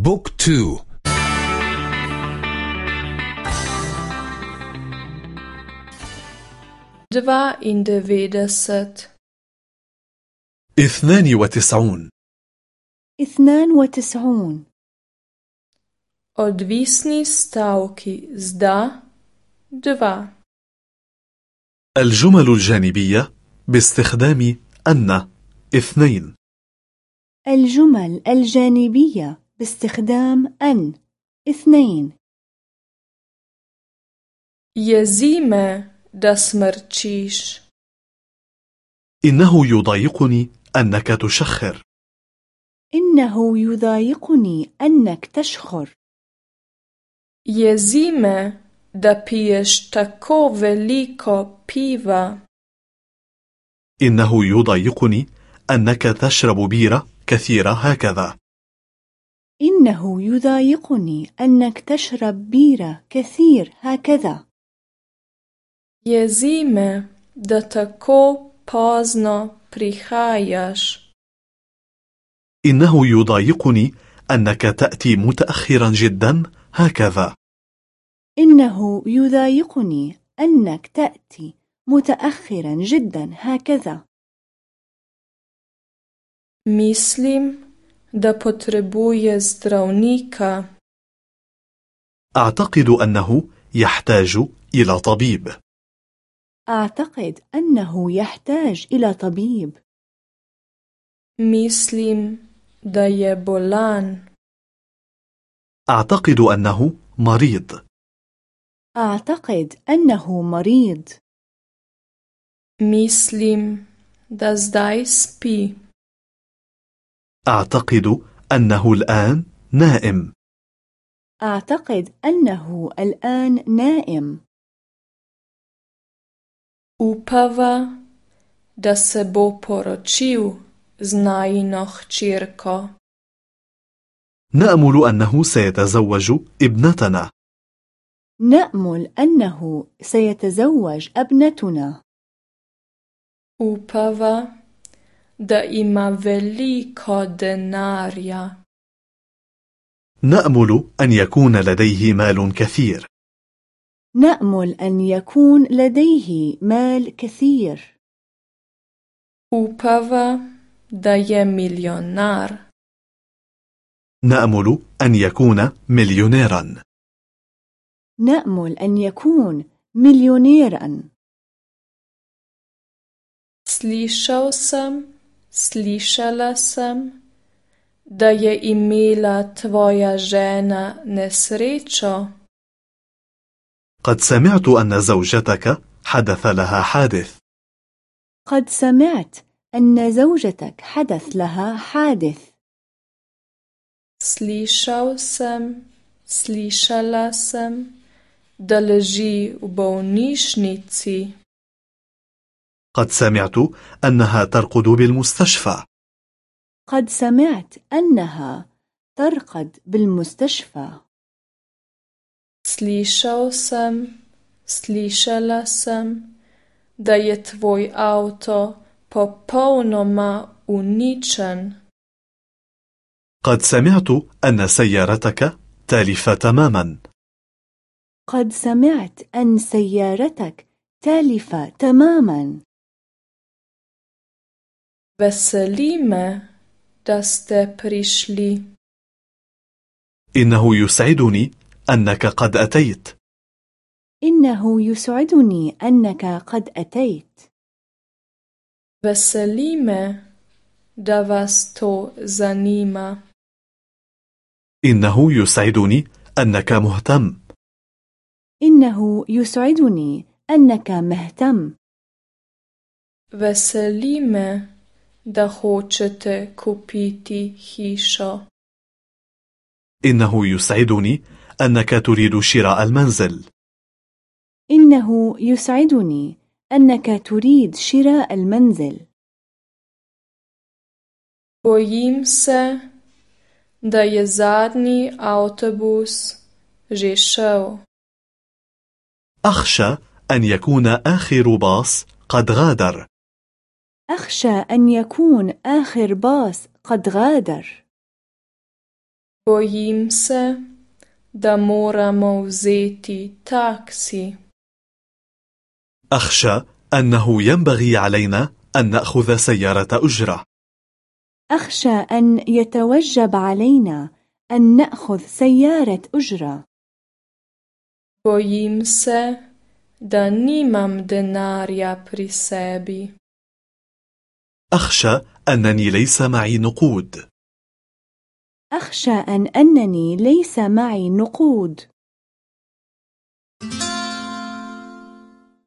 Book two. Dva in devetdeset اثنان وتسعون. اثنان وتسعون. Odvisni stavki z da dva. الجمل الجانبية باستخدام أن. اثنين. الجمل الجانبية باستخدام أن. اثنين. da smrčiš. إنه يضايقني أنك تشخر. إنه يضايقني أنك تشخر. Jezi da piješ tako veliko piva. إنه يضايقني أنك تشرب بيرة كثيرة هكذا. إنه يضايقني أنك تشرب بيرة كثير هكذا. Jezi da tako pozno prihajaš. إنه يضايقني أنك تأتي متأخرا جدا هكذا. إنه يضايقني أنك تأتي متأخرا جدا هكذا. Mislim, da potrebuje zdravnika. أعتقد أنه يحتاج إلى طبيب أعتقد أنه يحتاج إلى طبيب Mislim, da je bolan. أعتقد أنه مريض أعتقد أنه مريض Mislim, da zdaj spi. أعتقد أنه الآن نائم. أعتقد أنه الآن نائم. Upava, da se bo poročil z najino hčerko. نأمل أنه سيتزوج ابنتنا. نأمل أنه سيتزوج ابنتنا. Upava, da ima veliko denarja. نأمل أن يكون لديه مال كثير نأمل أن يكون لديه مال كثير Upava, da je milijonar. نأمل أن يكون مليونيرا نأمل أن يكون مليونيرا Slišal sem, slišala sem, da je imela tvoja žena nesrečo. قد سمعت أن زوجتك حدث لها حادث قد سمعت أن زوجتك حدث لها حادث Slišal sem, slišala sem, da leži v bolnišnici. قد سمعت أنها ترقد بالمستشفى. قد سمعت أنها ترقد بالمستشفى. Slišal sem, slišala sem, da je tvoj avto popolnoma uničen. قد سمعت أن سيارتك تالفة تماما. قد سمعت أن سيارتك تالفة تماما. Veseli me, da ste prišli. إنه يسعدني أنك قد أتيت إنه يسعدني أنك قد أتيت Veseli me, da vas to zanima. إنه يسعدني أنك مهتم إنه يسعدني أنك مهتم Veseli me, da hočete kupiti hišo. إنه يسعدني أنك تريد شراء المنزل إنه يسعدني أنك تريد شراء المنزل Bojim se, da je zadnji avtobus že šel. أخشى أن يكون آخر باص قد غادر أخشى أن يكون آخر باص قد غادر Bojim se, da moramo vzeti taksi. أخشى أنه ينبغي علينا أن نأخذ سيارة أجرة أخشى أن يتوجب علينا أن نأخذ سيارة أجرة. Bojim se, da nimam denarja pri sebi. أخشى أنني ليس معي نقود أخشى أن أنني ليس معي نقود.